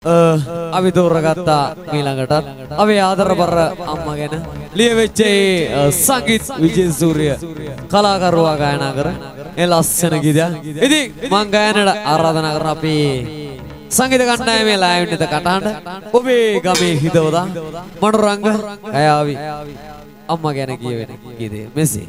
Uh, අපි තෝරගත්තා මීළඟටත් අපේ ආදර බර අම්ම ගැන ලියවෙච්චේ uh, සංගීත් විජේසූරිය කලාකරුවා ගායනා කර. ඒ ලස්සන ගීතයක්. ඉතින් මං ගායනට ආරාධනා කරන අපේ සංගීත කණ්ඩායමේ ලෑවින්නත කටහඬ. ඔබේ ගමේ හිතවදා මනුරංග කයාවි අම්ම ගැන කියවෙන ගීතය. මෙසේ.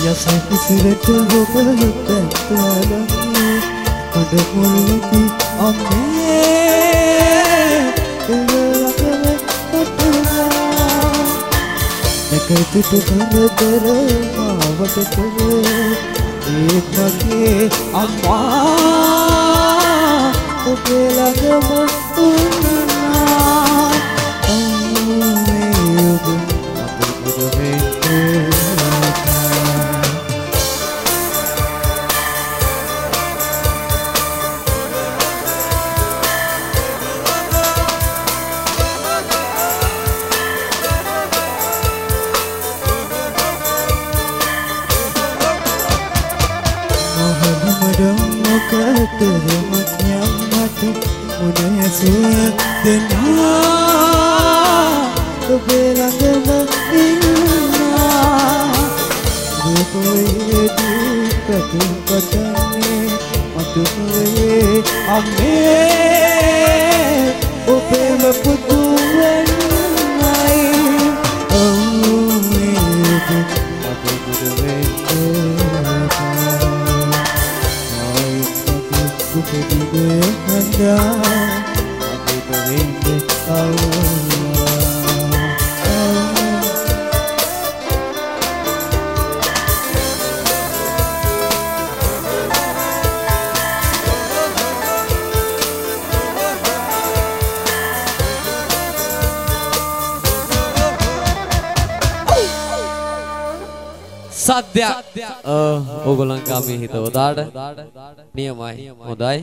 යසකිසිරට ඔබ පැත්තාලන්නේ හොඩ මුල්ලකි අම්මේ. එවලකම පටලා නැකතුට කරදර මාවට කර ඒත් මගේ අම්මා ඔබේ ළඟම උන්නා මොහොමඩම් මොකතරමක් යම්මට මුණැසුය දෙනා ඔබේ ළඟම ඉන්නා දුකයේදී පැතුම් පතන්නේ මතුවේ අම්මේ ඔබේම පුතු Kupedibe handa Abi pawende Allah සද්‍යයක් ඕගොල්ලන් ගමේ හිතවදාට. නියමයි. හොඳයි